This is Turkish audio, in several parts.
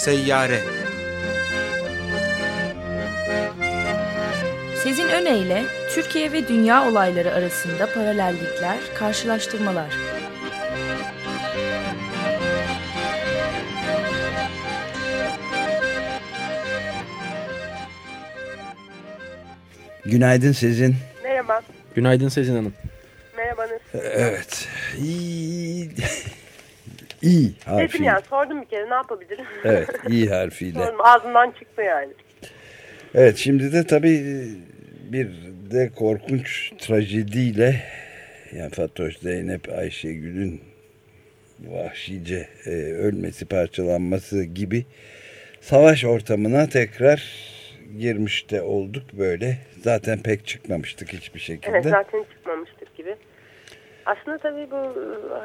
Seyyare Sezin Öne Türkiye ve dünya olayları arasında paralellikler, karşılaştırmalar. Günaydın Sezin. Merhaba. Günaydın Sezin Hanım. Merhaba Evet. İyi. İyi harfiyle. Dedim ya sordum bir kere ne yapabilirim? Evet iyi harfiyle. Sordum ağzımdan çıktı yani. Evet şimdi de tabii bir de korkunç trajediyle yani Fatoş Zeynep Ayşegül'ün vahşice e, ölmesi parçalanması gibi savaş ortamına tekrar girmiş de olduk böyle. Zaten pek çıkmamıştık hiçbir şekilde. Evet zaten çıkmamıştık. Aslında tabii bu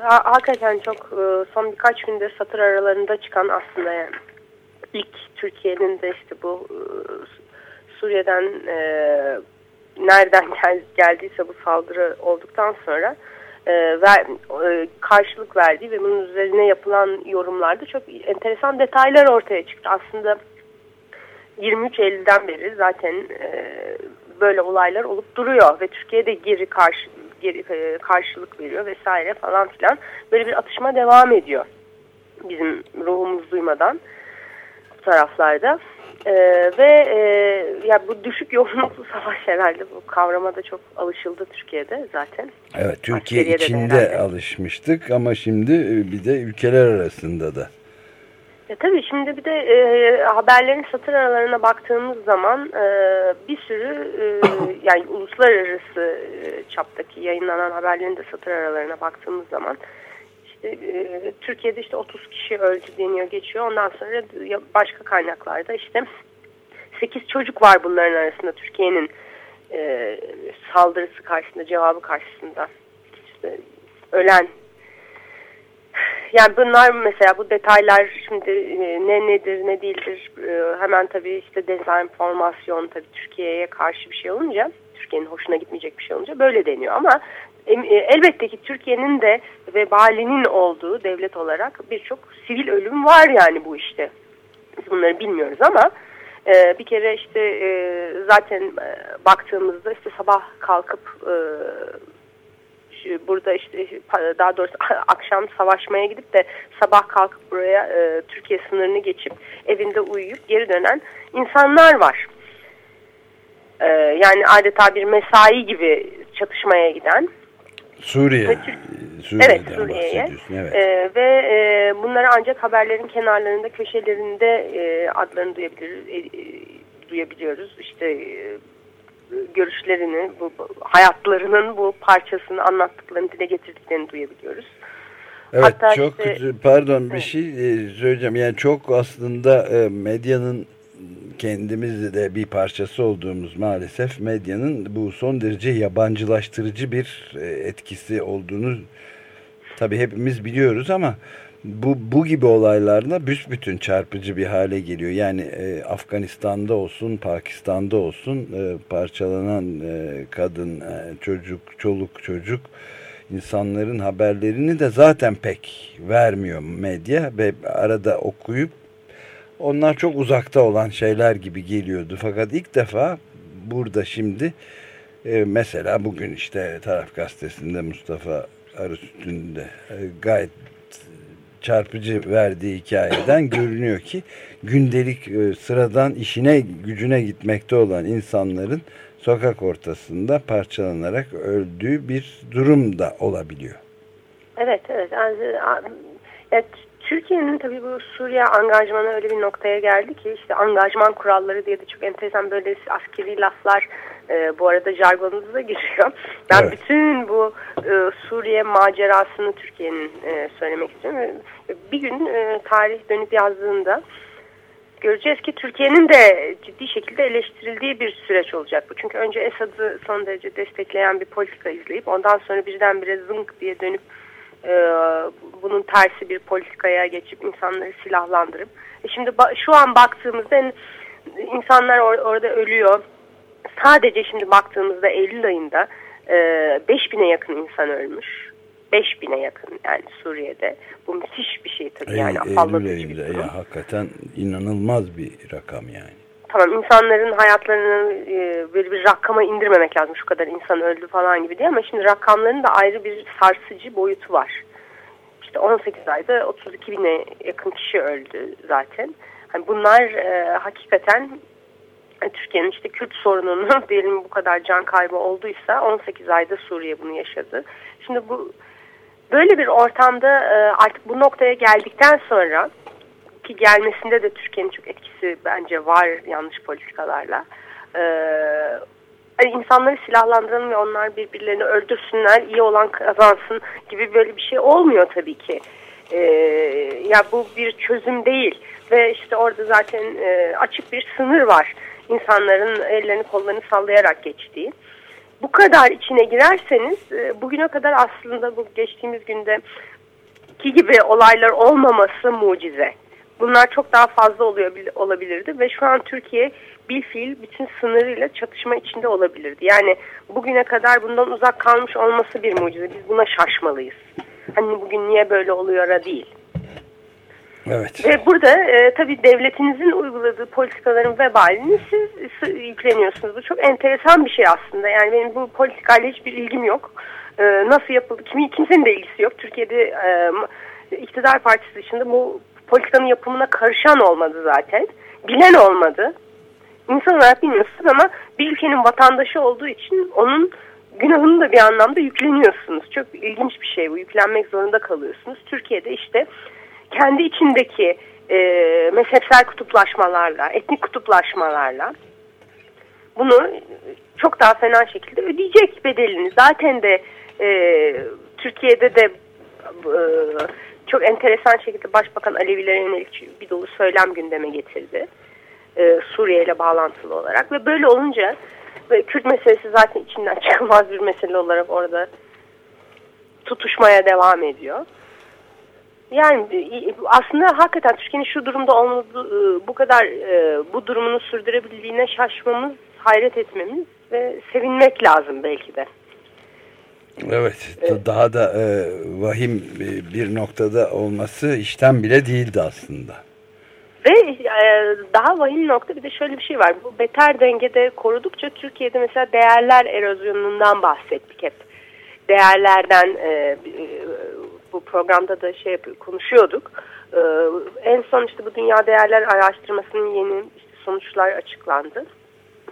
ha, hakikaten çok e, son birkaç günde satır aralarında çıkan aslında yani ilk Türkiye'nin de işte bu e, Suriye'den e, nereden gel, geldiyse bu saldırı olduktan sonra e, ver, e, karşılık verdiği ve bunun üzerine yapılan yorumlarda çok enteresan detaylar ortaya çıktı. Aslında 23 Eylül'den beri zaten e, böyle olaylar olup duruyor ve Türkiye'de geri karşı geri, e, karşılık veriyor vesaire falan filan. Böyle bir atışma devam ediyor bizim ruhumuz duymadan bu taraflarda. Ee, ve e, ya bu düşük yoğunluklu savaş herhalde bu kavrama da çok alışıldı Türkiye'de zaten. Evet Türkiye içinde alışmıştık ama şimdi e, bir de ülkeler arasında da. E, tabii şimdi bir de e, haberlerin satır aralarına baktığımız zaman e, bir sürü e, yani uluslararası e, çaptaki yayınlanan haberlerin de satır aralarına baktığımız zaman işte e, Türkiye'de işte 30 kişi öldü deniyor geçiyor. Ondan sonra başka kaynaklarda işte 8 çocuk var bunların arasında Türkiye'nin e, saldırısı karşısında cevabı karşısında işte ölen yani bunlar mesela bu detaylar şimdi e, ne nedir ne değildir e, hemen tabii işte dezenformasyon tabii Türkiye'ye karşı bir şey olunca Türkiye'nin hoşuna gitmeyecek bir şey olunca böyle deniyor ama e, elbette ki Türkiye'nin de vebalinin olduğu devlet olarak birçok sivil ölüm var yani bu işte. Biz bunları bilmiyoruz ama bir kere işte zaten baktığımızda işte sabah kalkıp burada işte daha doğrusu akşam savaşmaya gidip de sabah kalkıp buraya e, Türkiye sınırını geçip evinde uyuyup geri dönen insanlar var. E, yani adeta bir mesai gibi çatışmaya giden. Suriye. Ve, evet Suriye'ye. Evet. E, ve e, bunları ancak haberlerin kenarlarında köşelerinde e, adlarını duyabilir, e, duyabiliyoruz. İşte e, görüşlerini, bu, hayatlarının bu parçasını anlattıklarını dile getirdiklerini duyabiliyoruz. Evet Hatta çok işte, pardon evet. bir şey e, söyleyeceğim. Yani çok aslında e, medyanın kendimiz de bir parçası olduğumuz maalesef medyanın bu son derece yabancılaştırıcı bir e, etkisi olduğunu tabii hepimiz biliyoruz ama bu, bu gibi olaylarla büsbütün çarpıcı bir hale geliyor. Yani e, Afganistan'da olsun, Pakistan'da olsun e, parçalanan e, kadın, e, çocuk, çoluk çocuk insanların haberlerini de zaten pek vermiyor medya ve arada okuyup onlar çok uzakta olan şeyler gibi geliyordu. Fakat ilk defa burada şimdi e, mesela bugün işte Taraf Gazetesi'nde Mustafa Arıstü'nde e, gayet çarpıcı verdiği hikayeden görünüyor ki gündelik e, sıradan işine gücüne gitmekte olan insanların sokak ortasında parçalanarak öldüğü bir durum da olabiliyor. Evet, evet. Yani, Türkiye'nin tabii bu Suriye angajmanı öyle bir noktaya geldi ki işte angajman kuralları diye de çok enteresan böyle askeri laflar e, bu arada jargonumuza giriyor. Ben evet. bütün bu e, Suriye macerasını Türkiye'nin e, söylemek istiyorum. Bir gün e, tarih dönüp yazdığında göreceğiz ki Türkiye'nin de ciddi şekilde eleştirildiği bir süreç olacak bu. Çünkü önce Esad'ı son derece destekleyen bir politika izleyip ondan sonra birdenbire zınk diye dönüp e, bunun tersi bir politikaya geçip insanları silahlandırıp e şimdi şu an baktığımızda insanlar or orada ölüyor sadece şimdi baktığımızda Eylül ayında e, 5000'e yakın insan ölmüş. 5000'e yakın yani Suriye'de. Bu müthiş bir şey tabii yani bir durum. Ya, hakikaten inanılmaz bir rakam yani. Tamam insanların hayatlarını e, böyle bir rakama indirmemek lazım şu kadar insan öldü falan gibi diye ama şimdi rakamların da ayrı bir sarsıcı boyutu var. İşte 18 ayda 32 bine yakın kişi öldü zaten. Hani bunlar e, hakikaten Türkiye'nin işte Kürt sorununu diyelim bu kadar can kaybı olduysa 18 ayda Suriye bunu yaşadı. Şimdi bu böyle bir ortamda e, artık bu noktaya geldikten sonra ki gelmesinde de Türkiye'nin çok etkisi bence var yanlış politikalarla. Ee, insanları silahlandıralım ve onlar birbirlerini öldürsünler, iyi olan kazansın gibi böyle bir şey olmuyor tabii ki. Ee, ya bu bir çözüm değil ve işte orada zaten e, açık bir sınır var insanların ellerini kollarını sallayarak geçtiği. Bu kadar içine girerseniz e, bugüne kadar aslında bu geçtiğimiz günde ki gibi olaylar olmaması mucize. Bunlar çok daha fazla oluyor olabilirdi ve şu an Türkiye bir fiil bütün sınırıyla çatışma içinde olabilirdi. Yani bugüne kadar bundan uzak kalmış olması bir mucize. Biz buna şaşmalıyız. Hani bugün niye böyle oluyor değil. Evet. Ve burada e, tabii devletinizin uyguladığı politikaların vebalini siz yükleniyorsunuz. Bu çok enteresan bir şey aslında. Yani benim bu politikayla hiçbir ilgim yok. E, nasıl yapıldı? Kimi, kimsenin de ilgisi yok. Türkiye'de e, iktidar partisi dışında bu politikanın yapımına karışan olmadı zaten. Bilen olmadı. İnsan olarak bilmiyorsunuz ama bir ülkenin vatandaşı olduğu için onun günahını da bir anlamda yükleniyorsunuz. Çok ilginç bir şey bu. Yüklenmek zorunda kalıyorsunuz. Türkiye'de işte kendi içindeki e, mezhepsel kutuplaşmalarla, etnik kutuplaşmalarla bunu çok daha fena şekilde ödeyecek bedelini. Zaten de e, Türkiye'de de e, çok enteresan şekilde Başbakan Alevilere yönelik bir dolu söylem gündeme getirdi. E, Suriye ile bağlantılı olarak ve böyle olunca ve Kürt meselesi zaten içinden çıkılmaz bir mesele olarak orada tutuşmaya devam ediyor. Yani aslında hakikaten Türkiye'nin şu durumda olması, e, bu kadar e, bu durumunu sürdürebildiğine şaşmamız, hayret etmemiz ve sevinmek lazım belki de. Evet, evet. daha da e, vahim bir noktada olması işten bile değildi aslında. Ve e, daha vahim nokta bir de şöyle bir şey var. Bu beter dengede korudukça Türkiye'de mesela değerler erozyonundan bahsettik hep. Değerlerden e, e, bu programda da şey yapıyor, konuşuyorduk. E, en son işte bu Dünya Değerler Araştırması'nın yeni işte sonuçlar açıklandı.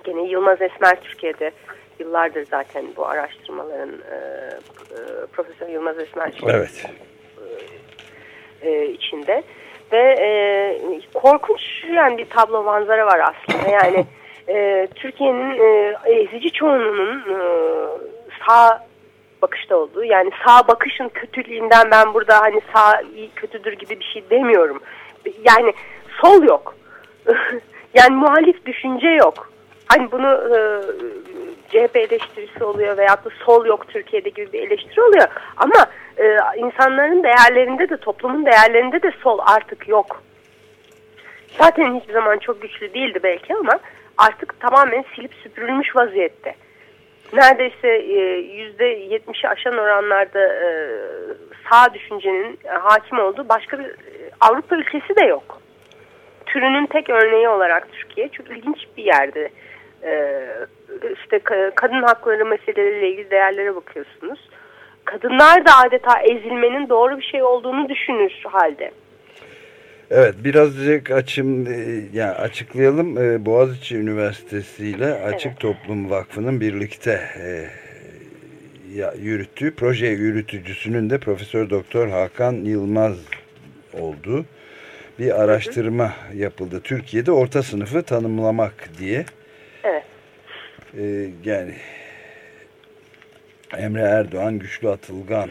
Gene Yılmaz Esmer Türkiye'de yıllardır zaten bu araştırmaların e, e, Profesör Yılmaz Esmer evet. e, e, içinde ve e, korkunç yani bir tablo manzara var aslında yani e, Türkiye'nin e, ezici çoğunluğunun e, sağ bakışta olduğu yani sağ bakışın kötülüğünden ben burada hani sağ iyi kötüdür gibi bir şey demiyorum yani sol yok yani muhalif düşünce yok hani bunu e, CHP eleştirisi oluyor veyahut da sol yok Türkiye'de gibi bir eleştiri oluyor. Ama e, insanların değerlerinde de toplumun değerlerinde de sol artık yok. Zaten hiçbir zaman çok güçlü değildi belki ama artık tamamen silip süpürülmüş vaziyette. Neredeyse e, yüzde yetmişi aşan oranlarda e, sağ düşüncenin e, hakim olduğu başka bir Avrupa ülkesi de yok. Türünün tek örneği olarak Türkiye çok ilginç bir yerde işte kadın hakları meseleleriyle ilgili değerlere bakıyorsunuz. Kadınlar da adeta ezilmenin doğru bir şey olduğunu düşünür halde. Evet birazcık açım e, yani açıklayalım e, Boğaziçi Üniversitesi ile Açık evet. Toplum Vakfı'nın birlikte e, yürüttüğü proje yürütücüsünün de Profesör Doktor Hakan Yılmaz olduğu bir araştırma yapıldı. Türkiye'de orta sınıfı tanımlamak diye. Evet. Ee, yani Emre Erdoğan Güçlü Atılgan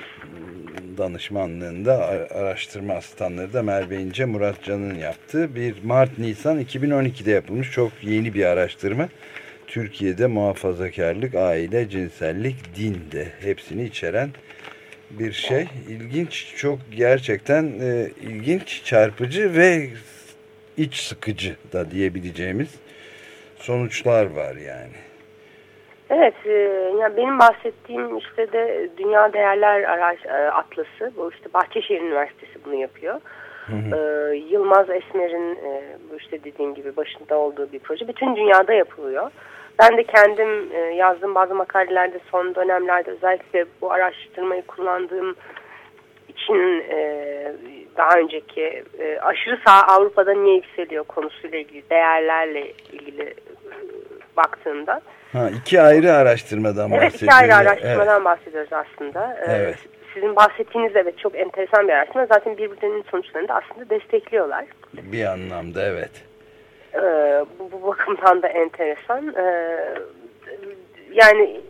danışmanlığında araştırma asistanları da Merve İnce Murat Can'ın yaptığı bir Mart-Nisan 2012'de yapılmış çok yeni bir araştırma. Türkiye'de muhafazakarlık, aile, cinsellik, din de hepsini içeren bir şey. İlginç, çok gerçekten e, ilginç, çarpıcı ve iç sıkıcı da diyebileceğimiz sonuçlar var yani. Evet, e, yani benim bahsettiğim işte de Dünya Değerler Araç e, Atlası, bu işte Bahçeşehir Üniversitesi bunu yapıyor. Hı hı. E, Yılmaz Esmer'in e, bu işte dediğim gibi başında olduğu bir proje. Bütün dünyada yapılıyor. Ben de kendim e, yazdığım bazı makalelerde son dönemlerde özellikle bu araştırmayı kullandığım için e, daha önceki e, aşırı sağ Avrupa'da niye yükseliyor konusuyla ilgili değerlerle ilgili baktığımda. Ha, iki ayrı araştırmadan evet, bahsediyoruz. Evet iki ayrı araştırmadan evet. bahsediyoruz aslında. E, evet. Sizin bahsettiğiniz evet çok enteresan bir araştırma. Zaten birbirlerinin sonuçlarını da aslında destekliyorlar. Bir anlamda evet. Ee, bu, bu bakımdan da enteresan. Ee, yani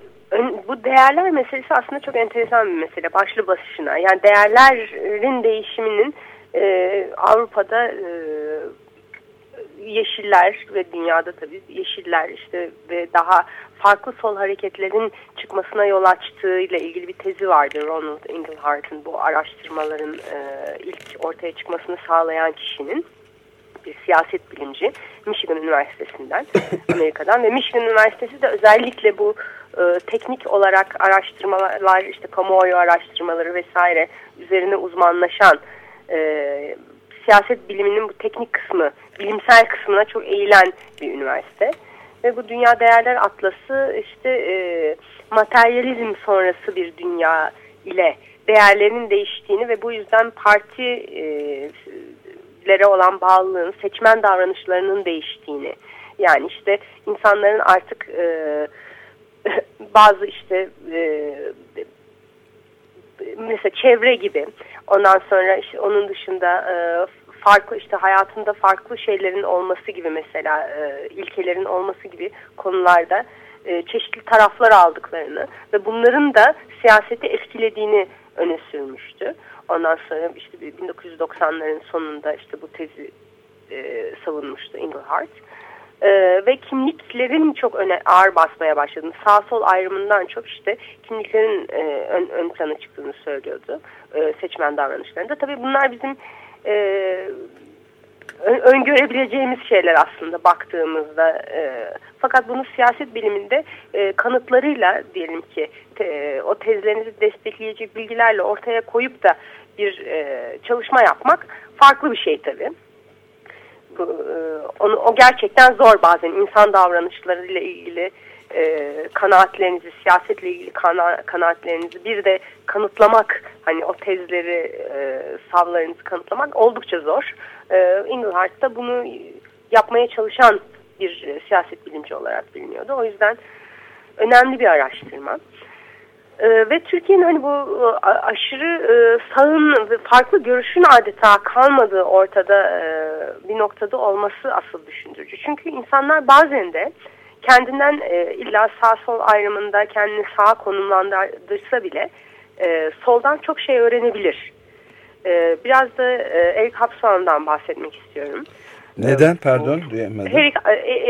bu değerler meselesi aslında çok enteresan bir mesele başlı başına. Yani değerlerin değişiminin e, Avrupa'da e, yeşiller ve dünyada tabii yeşiller işte ve daha farklı sol hareketlerin çıkmasına yol açtığı ile ilgili bir tezi vardı. Ronald Englehart'ın bu araştırmaların e, ilk ortaya çıkmasını sağlayan kişinin bir siyaset bilimci Michigan Üniversitesi'nden Amerika'dan ve Michigan Üniversitesi de özellikle bu e, teknik olarak araştırmalar işte kamuoyu araştırmaları vesaire üzerine uzmanlaşan e, siyaset biliminin bu teknik kısmı bilimsel kısmına çok eğilen bir üniversite. Ve bu Dünya Değerler Atlası işte e, materyalizm sonrası bir dünya ile değerlerin değiştiğini ve bu yüzden parti e, lere olan bağlılığın, seçmen davranışlarının değiştiğini, yani işte insanların artık e, bazı işte e, mesela çevre gibi, ondan sonra işte onun dışında e, farklı işte hayatında farklı şeylerin olması gibi mesela e, ilkelerin olması gibi konularda e, çeşitli taraflar aldıklarını ve bunların da siyaseti etkilediğini öne sürmüştü. Ondan sonra işte 1990'ların sonunda işte bu tezi e, savunmuştu Engelhardt. E, ve kimliklerin çok öne ağır basmaya başladığını, sağ sol ayrımından çok işte kimliklerin e, ön, ön plana çıktığını söylüyordu e, seçmen davranışlarında. Tabii bunlar bizim e, öngörebileceğimiz şeyler aslında baktığımızda. E, fakat bunu siyaset biliminde e, kanıtlarıyla diyelim ki te, o tezlerinizi destekleyecek bilgilerle ortaya koyup da bir e, çalışma yapmak farklı bir şey tabii. Bu, e, onu, o gerçekten zor bazen insan davranışlarıyla ilgili e, kanaatlerinizi, siyasetle ilgili kana, kanaatlerinizi bir de kanıtlamak, hani o tezleri, e, savlarınızı kanıtlamak oldukça zor. E, Engelhardt da bunu yapmaya çalışan bir e, siyaset bilimci olarak biliniyordu. O yüzden önemli bir araştırma. E, ve Türkiye'nin hani bu e, aşırı e, sağın ve farklı görüşün adeta kalmadığı ortada e, bir noktada olması asıl düşündürücü. Çünkü insanlar bazen de kendinden e, illa sağ sol ayrımında kendini sağa konumlandırsa bile e, soldan çok şey öğrenebilir. E, biraz da e, Eric Hobsbawm'dan bahsetmek istiyorum. Neden? Pardon duyamadım. Eric,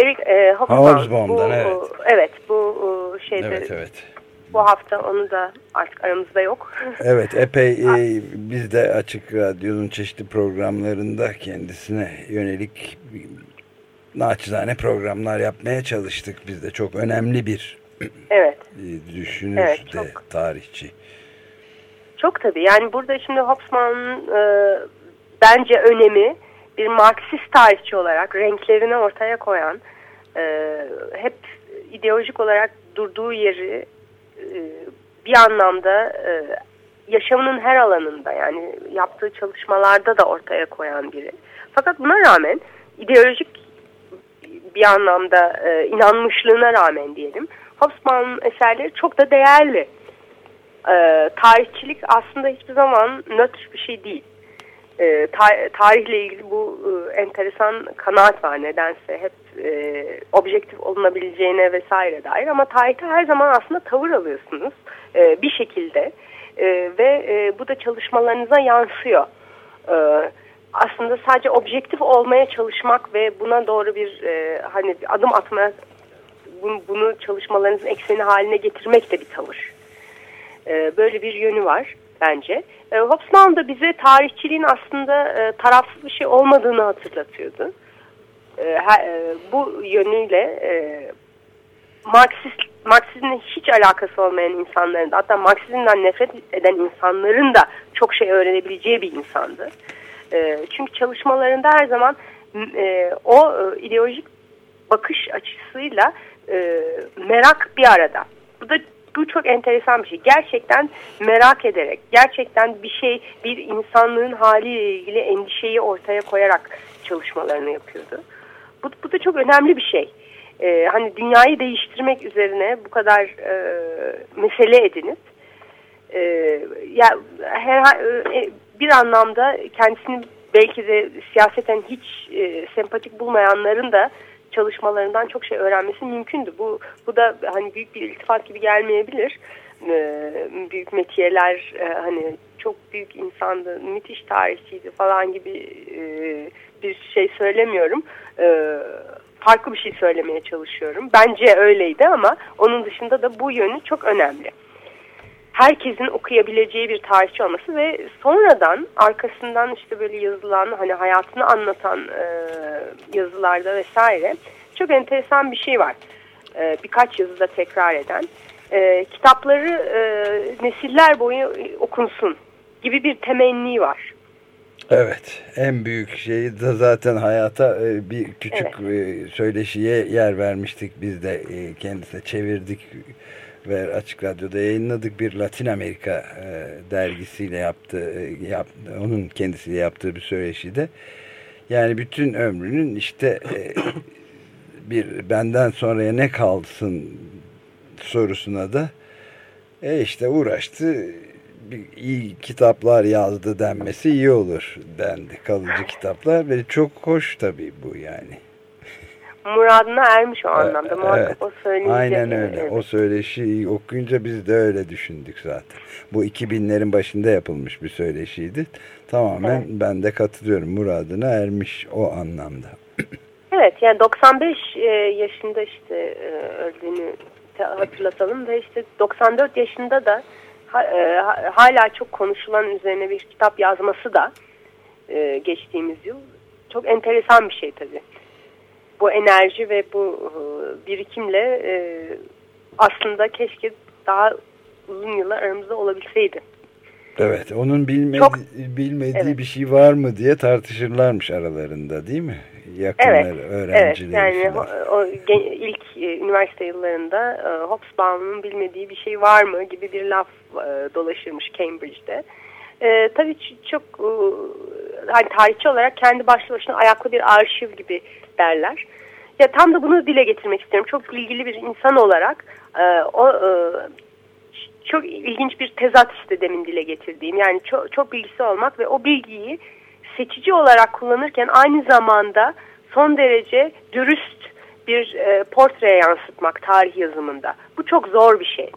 Eric e, Hobsbawm'dan evet. Evet bu şeyde evet, evet. Bu hafta onu da artık aramızda yok. evet epey e, biz de Açık Radyo'nun çeşitli programlarında kendisine yönelik naçizane programlar yapmaya çalıştık. Biz de çok önemli bir evet. düşünür evet, de çok. tarihçi. Çok tabii. Yani burada şimdi Hobsbawm'ın e, bence önemi bir Marksist tarihçi olarak renklerini ortaya koyan e, hep ideolojik olarak durduğu yeri e, bir anlamda e, yaşamının her alanında yani yaptığı çalışmalarda da ortaya koyan biri. Fakat buna rağmen ideolojik bir anlamda e, inanmışlığına rağmen diyelim Hobsbawm'ın eserleri çok da değerli. E, tarihçilik aslında hiçbir zaman nötr bir şey değil. E, ta tarihle ilgili bu e, enteresan kanaat var nedense hep e, objektif olunabileceğine vesaire dair ama tarihte her zaman aslında tavır alıyorsunuz e, bir şekilde e, ve e, bu da çalışmalarınıza yansıyor. E, aslında sadece objektif olmaya çalışmak ve buna doğru bir e, hani adım atma bunu, bunu çalışmalarınızın ekseni haline getirmek de bir tavır. E, böyle bir yönü var bence. E, Hobsbawm da bize tarihçiliğin aslında e, tarafsız bir şey olmadığını hatırlatıyordu. E, e, bu yönüyle e, Marksist, Marksizmle hiç alakası olmayan insanların da hatta Marksizmden nefret eden insanların da çok şey öğrenebileceği bir insandı. E, çünkü çalışmalarında her zaman o ideolojik bakış açısıyla merak bir arada. Bu da bu çok enteresan bir şey. Gerçekten merak ederek, gerçekten bir şey, bir insanlığın haliyle ilgili endişeyi ortaya koyarak çalışmalarını yapıyordu. Bu, bu da çok önemli bir şey. Ee, hani dünyayı değiştirmek üzerine bu kadar e, mesele edinip e, ya her, e, bir anlamda kendisini belki de siyaseten hiç e, sempatik bulmayanların da çalışmalarından çok şey öğrenmesi mümkündü. Bu bu da hani büyük bir iltifat gibi gelmeyebilir. Ee, büyük metiyeler e, hani çok büyük insandı, müthiş tarihçiydi falan gibi e, bir şey söylemiyorum. E, farklı bir şey söylemeye çalışıyorum. Bence öyleydi ama onun dışında da bu yönü çok önemli herkesin okuyabileceği bir tarihçi olması ve sonradan arkasından işte böyle yazılan hani hayatını anlatan e, yazılarda vesaire çok enteresan bir şey var. E, birkaç yazıda tekrar eden. E, kitapları e, nesiller boyu okunsun gibi bir temenni var. Evet, en büyük şeyi de zaten hayata e, bir küçük evet. söyleşiye yer vermiştik. Biz de kendisine çevirdik ve Açık Radyo'da yayınladık bir Latin Amerika e, dergisiyle yaptığı, e, yap, onun kendisiyle yaptığı bir söyleşide. Yani bütün ömrünün işte e, bir benden sonraya ne kalsın sorusuna da e işte uğraştı iyi kitaplar yazdı denmesi iyi olur dendi kalıcı kitaplar ve çok hoş tabii bu yani muradına ermiş o anlamda. Muhakkak evet. o söyleyince. Aynen öyle. Evet. O söyleşi okuyunca biz de öyle düşündük zaten. Bu 2000'lerin başında yapılmış bir söyleşiydi. Tamamen evet. ben de katılıyorum. Muradına ermiş o anlamda. Evet yani 95 e, yaşında işte e, öldüğünü hatırlatalım ve işte 94 yaşında da e, hala çok konuşulan üzerine bir kitap yazması da geçtiğimiz yıl çok enteresan bir şey tabii bu enerji ve bu e, birikimle e, aslında keşke daha uzun yıllar aramızda olabilseydi. Evet, onun bilmedi, Çok, bilmediği evet. bir şey var mı diye tartışırlarmış aralarında değil mi? Yakınlar, evet, öğrenciler. Evet, yani o, o ilk e, üniversite yıllarında e, Hobsbawm'ın bilmediği bir şey var mı gibi bir laf e, dolaşırmış Cambridge'de. E, tabii çok e, hani tarihçi olarak kendi başlı başına ayaklı bir arşiv gibi derler. Ya tam da bunu dile getirmek istiyorum. Çok ilgili bir insan olarak e, o e, çok ilginç bir tezat işte demin dile getirdiğim. Yani çok, çok bilgisi olmak ve o bilgiyi seçici olarak kullanırken aynı zamanda son derece dürüst bir e, portreye yansıtmak tarih yazımında. Bu çok zor bir şey.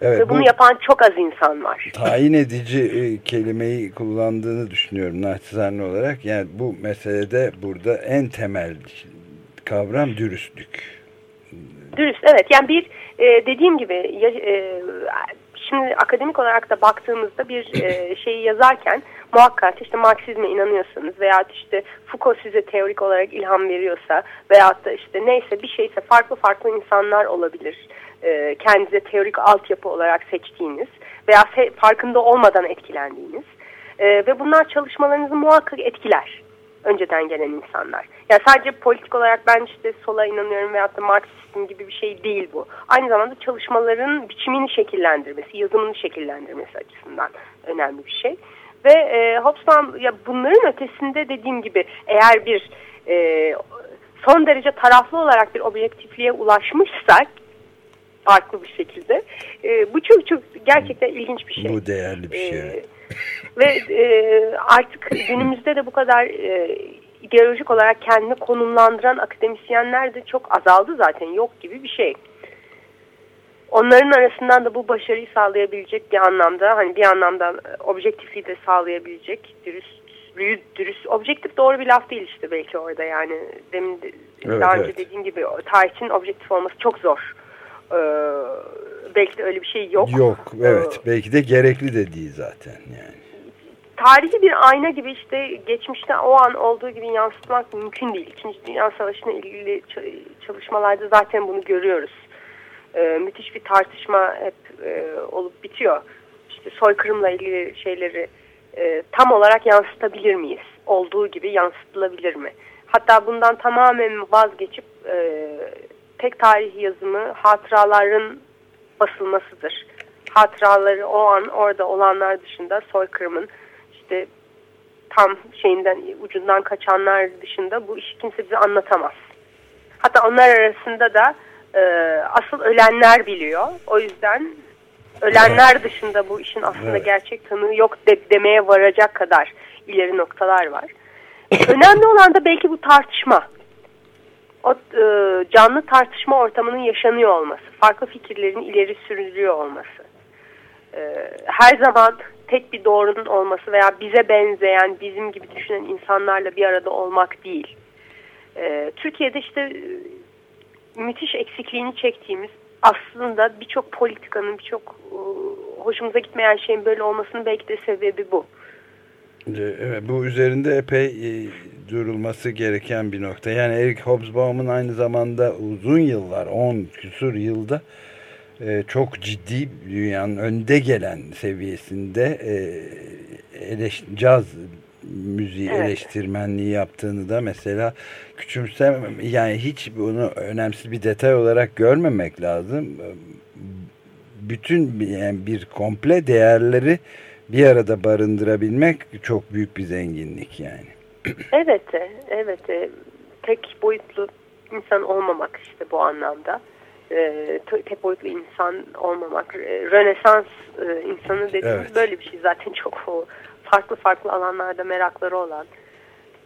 Evet, Ve bunu bu, yapan çok az insan var. Tayin edici e, kelimeyi kullandığını düşünüyorum naçizane olarak. Yani bu meselede burada en temel kavram dürüstlük. Dürüst evet yani bir e, dediğim gibi ya, e, şimdi akademik olarak da baktığımızda bir e, şeyi yazarken muhakkak işte Marksizme inanıyorsanız veya işte Foucault size teorik olarak ilham veriyorsa veya da işte neyse bir şeyse farklı farklı insanlar olabilir. E, kendinize teorik altyapı olarak seçtiğiniz veya farkında olmadan etkilendiğiniz e, ve bunlar çalışmalarınızı muhakkak etkiler önceden gelen insanlar. Yani sadece politik olarak ben işte sola inanıyorum veyahut da Marksistim gibi bir şey değil bu. Aynı zamanda çalışmaların biçimini şekillendirmesi, yazımını şekillendirmesi açısından önemli bir şey. Ve e, Hobsbawm ya bunların ötesinde dediğim gibi eğer bir e, son derece taraflı olarak bir objektifliğe ulaşmışsak farklı bir şekilde. E, bu çok çok gerçekten ilginç bir şey. Bu değerli bir şey. E, ve e, artık günümüzde de bu kadar e, ideolojik olarak kendini konumlandıran akademisyenler de çok azaldı zaten yok gibi bir şey. Onların arasından da bu başarıyı sağlayabilecek bir anlamda hani bir anlamda e, objektifliği de sağlayabilecek dürüst dürüst objektif doğru bir laf değil işte belki orada yani demin de, evet, daha önce evet. dediğim gibi tarihçinin objektif olması çok zor. Ee, belki de öyle bir şey yok. Yok evet ee, belki de gerekli de değil zaten yani tarihi bir ayna gibi işte geçmişte o an olduğu gibi yansıtmak mümkün değil. İkinci Dünya Savaşı'na ilgili çalışmalarda zaten bunu görüyoruz. e, müthiş bir tartışma hep e, olup bitiyor. İşte soykırımla ilgili şeyleri e, tam olarak yansıtabilir miyiz? Olduğu gibi yansıtılabilir mi? Hatta bundan tamamen vazgeçip e, tek tarih yazımı hatıraların basılmasıdır. Hatıraları o an orada olanlar dışında soykırımın işte tam şeyinden ucundan kaçanlar dışında bu işi kimse bize anlatamaz. Hatta onlar arasında da e, asıl ölenler biliyor. O yüzden ölenler dışında bu işin aslında evet. gerçek tanığı yok de, demeye varacak kadar ileri noktalar var. Önemli olan da belki bu tartışma. O e, canlı tartışma ortamının yaşanıyor olması. Farklı fikirlerin ileri sürülüyor olması. E, her zaman tek bir doğrunun olması veya bize benzeyen, bizim gibi düşünen insanlarla bir arada olmak değil. E, Türkiye'de işte e, müthiş eksikliğini çektiğimiz aslında birçok politikanın, birçok e, hoşumuza gitmeyen şeyin böyle olmasının belki de sebebi bu. Evet, bu üzerinde epey e, durulması gereken bir nokta. Yani Eric Hobsbawm'ın aynı zamanda uzun yıllar, 10 küsur yılda e, çok ciddi dünyanın önde gelen seviyesinde e, eleş, caz müziği evet. eleştirmenliği yaptığını da mesela küçümsem yani hiç bunu önemsiz bir detay olarak görmemek lazım. Bütün yani bir komple değerleri bir arada barındırabilmek çok büyük bir zenginlik yani. Evet, evet. Tek boyutlu insan olmamak işte bu anlamda. Ee, tek boyutlu insan olmamak. Ee, Rönesans e, insanı dediğimiz evet. böyle bir şey zaten çok farklı farklı alanlarda merakları olan.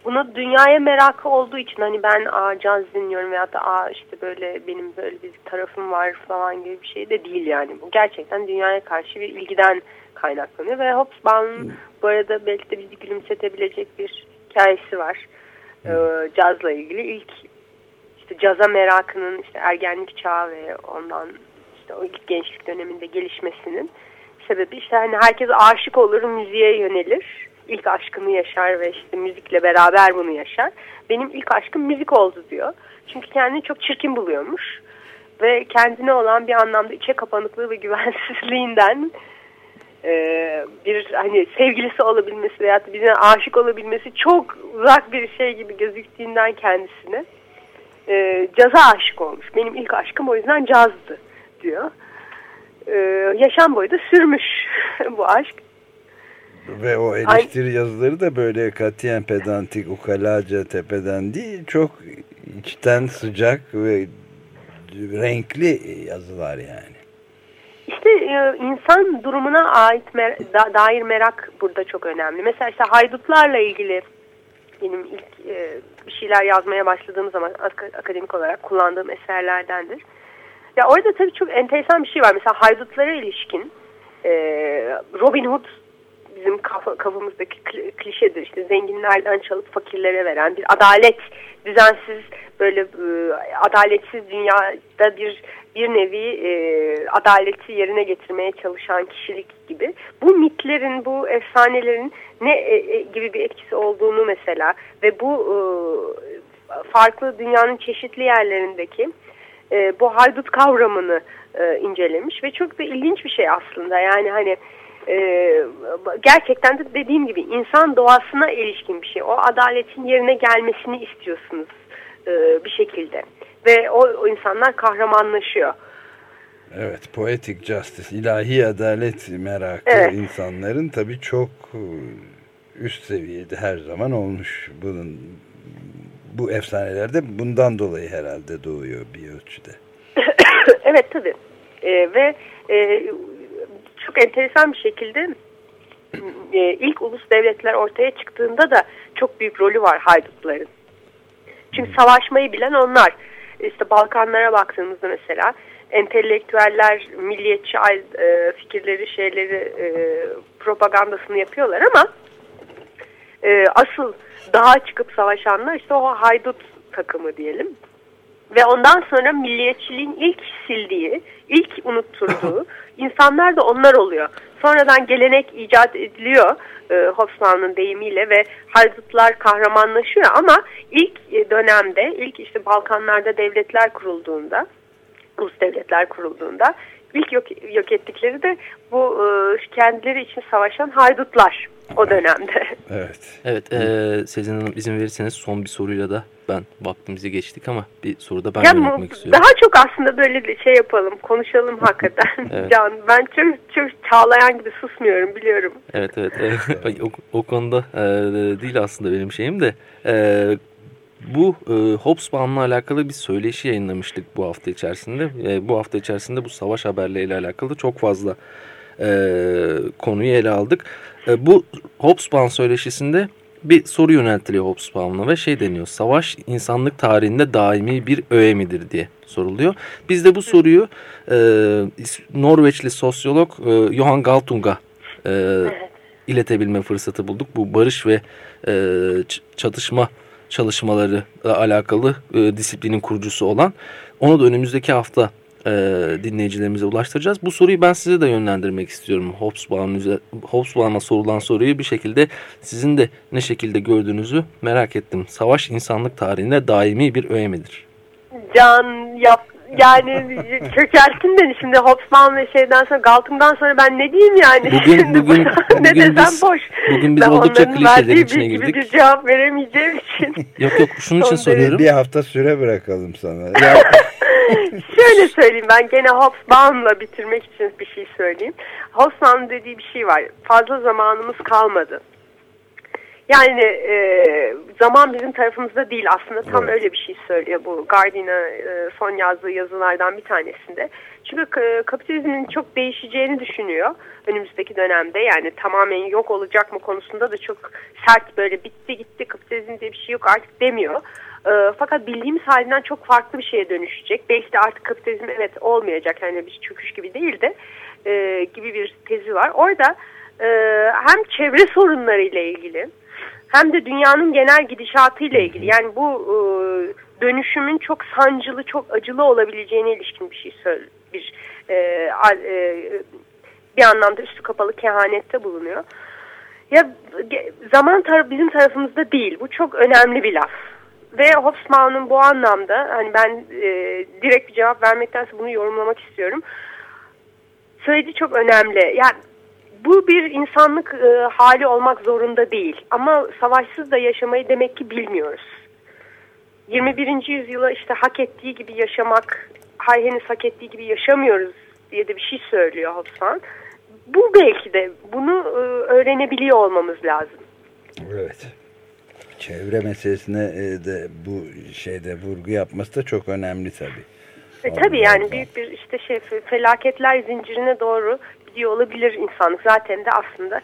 Bunu dünyaya merakı olduğu için hani ben aa caz dinliyorum veya da aa işte böyle benim böyle bir tarafım var falan gibi bir şey de değil yani. Bu gerçekten dünyaya karşı bir ilgiden kaynaklanıyor ve Hobsbawm'ın bu arada belki de bizi gülümsetebilecek bir hikayesi var. Ee, cazla ilgili ilk işte caza merakının işte ergenlik çağı ve ondan işte o ilk gençlik döneminde gelişmesinin sebebi işte hani herkes aşık olur müziğe yönelir. İlk aşkını yaşar ve işte müzikle beraber bunu yaşar. Benim ilk aşkım müzik oldu diyor. Çünkü kendini çok çirkin buluyormuş. Ve kendine olan bir anlamda içe kapanıklığı ve güvensizliğinden e, bir hani sevgilisi olabilmesi veya birine aşık olabilmesi çok uzak bir şey gibi gözüktüğünden kendisine e, caza aşık olmuş. Benim ilk aşkım o yüzden cazdı diyor. E, yaşam boyu da sürmüş bu aşk. Ve o eleştiri Ay yazıları da böyle katiyen pedantik, ukalaca tepeden değil, çok içten sıcak ve renkli yazılar yani. İşte e, insan durumuna ait dair merak burada çok önemli. Mesela işte haydutlarla ilgili benim ilk e, bir şeyler yazmaya başladığım zaman ak akademik olarak kullandığım eserlerdendir. Ya orada tabii çok enteresan bir şey var. Mesela haydutlara ilişkin e, Robin Hood bizim kaf kafamızdaki klişedir. İşte zenginlerden çalıp fakirlere veren bir adalet, düzensiz böyle adaletsiz dünyada bir bir nevi e, adaleti yerine getirmeye çalışan kişilik gibi. Bu mitlerin, bu efsanelerin ne e, e, gibi bir etkisi olduğunu mesela ve bu e, farklı dünyanın çeşitli yerlerindeki e, bu haydut kavramını e, incelemiş ve çok da ilginç bir şey aslında. Yani hani e, gerçekten de dediğim gibi insan doğasına ilişkin bir şey. O adaletin yerine gelmesini istiyorsunuz e, bir şekilde ve o, o insanlar kahramanlaşıyor. Evet, poetic justice, ilahi adalet merakı evet. insanların tabii çok e, üst seviyede her zaman olmuş. Bunun bu efsanelerde bundan dolayı herhalde doğuyor bir ölçüde. evet tabii. Ee, ve e, çok enteresan bir şekilde e, ilk ulus devletler ortaya çıktığında da çok büyük rolü var haydutların. Çünkü savaşmayı bilen onlar işte Balkanlara baktığımızda mesela entelektüeller milliyetçi e, fikirleri şeyleri e, propagandasını yapıyorlar ama e, asıl daha çıkıp savaşanlar işte o haydut takımı diyelim. Ve ondan sonra milliyetçiliğin ilk sildiği, ilk unutturduğu insanlar da onlar oluyor. Sonradan gelenek icat ediliyor e, Hobsbawm'ın deyimiyle ve Haydutlar kahramanlaşıyor ama ilk e, dönemde, ilk işte Balkanlarda devletler kurulduğunda ulus devletler kurulduğunda ilk yok, yok ettikleri de bu e, kendileri için savaşan haydutlar o dönemde. Evet. Evet. E, Sezin Hanım izin verirseniz son bir soruyla da ben vaktimizi geçtik ama bir soruda ben ya, yönetmek istiyorum. Daha çok aslında böyle şey yapalım, konuşalım hakikaten. evet. Can, ben çok, çok çağlayan gibi susmuyorum biliyorum. Evet evet. o, o konuda e, değil aslında benim şeyim de. E, bu e, Hobsbawm'la alakalı bir söyleşi yayınlamıştık bu hafta içerisinde. E, bu hafta içerisinde bu savaş haberleriyle alakalı çok fazla e, konuyu ele aldık. E, bu Hobsbawm söyleşisinde bir soru yöneltiliyor Hobsbawm'la ve şey deniyor. Savaş insanlık tarihinde daimi bir öğe midir diye soruluyor. Biz de bu soruyu e, Norveçli sosyolog e, Johan Galtung'a e, iletebilme fırsatı bulduk. Bu barış ve e, çatışma çalışmaları alakalı e, disiplinin kurucusu olan. Onu da önümüzdeki hafta e, dinleyicilerimize ulaştıracağız. Bu soruyu ben size de yönlendirmek istiyorum. Hobsbawm'a sorulan soruyu bir şekilde sizin de ne şekilde gördüğünüzü merak ettim. Savaş insanlık tarihinde daimi bir öğe midir? Can yap yani çökerttin beni şimdi Hobsbawm ve şeyden sonra Galton'dan sonra ben ne diyeyim yani bugün, şimdi bugün, ne bugün desem biz, boş. Bugün biz ben oldukça klişelerin içine girdik. gibi bir cevap veremeyeceğim için. yok yok şunun için soruyorum. Bir hafta süre bırakalım sana. Şöyle söyleyeyim ben gene Hobsbawm'la bitirmek için bir şey söyleyeyim. Hobsbawm dediği bir şey var. Fazla zamanımız kalmadı. Yani e, zaman bizim tarafımızda değil aslında tam evet. öyle bir şey söylüyor bu Guardian'a e, son yazdığı yazılardan bir tanesinde. Çünkü e, kapitalizmin çok değişeceğini düşünüyor önümüzdeki dönemde yani tamamen yok olacak mı konusunda da çok sert böyle bitti gitti kapitalizm diye bir şey yok artık demiyor. E, fakat bildiğimiz halinden çok farklı bir şeye dönüşecek. Belki de artık kapitalizm evet olmayacak yani bir çöküş gibi değil de e, gibi bir tezi var. Orada e, hem çevre sorunları ile ilgili hem de dünyanın genel gidişatı ile ilgili yani bu e, dönüşümün çok sancılı, çok acılı olabileceğine ilişkin bir şey söyle, bir e, e, bir anlamda üstü kapalı kehanette bulunuyor. Ya zaman tar bizim tarafımızda değil. Bu çok önemli bir laf. Ve Hobsbawm'ın bu anlamda hani ben e, direkt bir cevap vermektense bunu yorumlamak istiyorum. Söylediği çok önemli. Yani bu bir insanlık e, hali olmak zorunda değil. Ama savaşsız da yaşamayı demek ki bilmiyoruz. 21. yüzyıla işte hak ettiği gibi yaşamak, hay henüz hak ettiği gibi yaşamıyoruz diye de bir şey söylüyor Hobsbawm. Bu belki de bunu e, öğrenebiliyor olmamız lazım. Evet. Çevre meselesine e, de bu şeyde vurgu yapması da çok önemli tabii. E, tabii yani büyük bir işte şey felaketler zincirine doğru gidiyor olabilir insanlık. Zaten de aslında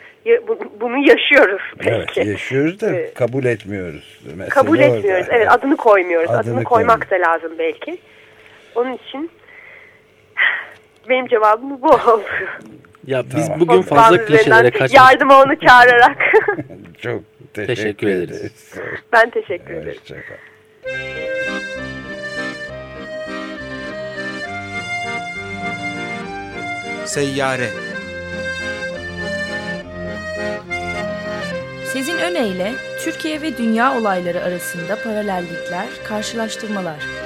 bunu yaşıyoruz belki. Evet yaşıyoruz da evet. kabul etmiyoruz. Mesele kabul etmiyoruz. Evet adını koymuyoruz. Adını, adını koymak da lazım belki. Onun için benim cevabım bu oldu. Ya biz tamam. bugün fazla klişelere kaçmış. Yardıma onu çağırarak. Çok teşekkür, teşekkür ederiz. ederiz. Ben teşekkür ederim. Hoşçakal. Seyyare Sezin Öne Türkiye ve dünya olayları arasında paralellikler, karşılaştırmalar.